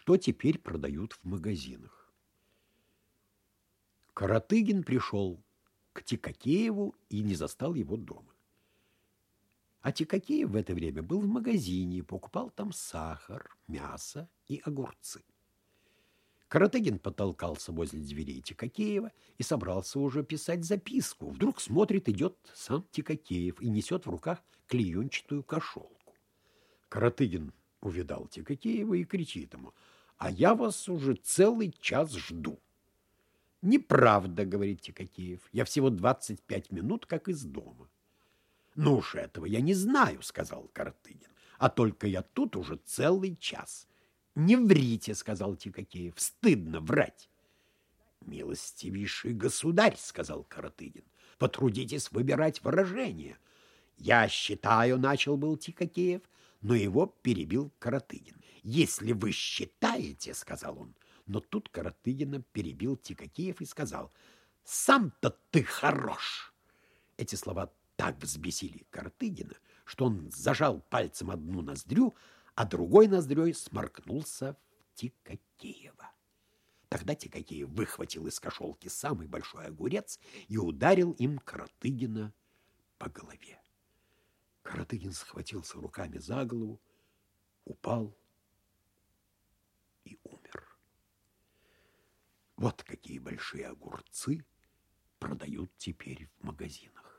что теперь продают в магазинах. Каратыгин пришел к Тикакееву и не застал его дома. А Тикакеев в это время был в магазине, покупал там сахар, мясо и огурцы. Каратыгин потолкался возле дверей Тикакеева и собрался уже писать записку. Вдруг смотрит, идет сам Тикакеев и несет в руках клеенчатую кошелку. Каратыгин увидал Тикакеева и кричит ему, «А я вас уже целый час жду». «Неправда», — говорит Тикакеев, — «я всего двадцать пять минут как из дома». «Ну уж этого я не знаю», — сказал Каратыгин, «а только я тут уже целый час». «Не врите», — сказал Тикакеев, — «стыдно врать». «Милостивейший государь», — сказал Каратыгин, — «потрудитесь выбирать выражение». «Я считаю», — начал был Тикакеев, но его перебил Каратыгин. «Если вы считаете», — сказал он, но тут Каратыгина перебил Тикакеев и сказал, «Сам-то ты хорош». Эти слова так взбесили Каратыгина, что он зажал пальцем одну ноздрю, а другой ноздрёй сморкнулся в Тикакеева. Тогда Тикакеев выхватил из кошелки самый большой огурец и ударил им Каратыгина по голове. Каратыгин схватился руками за голову, упал и умер. Вот какие большие огурцы продают теперь в магазинах.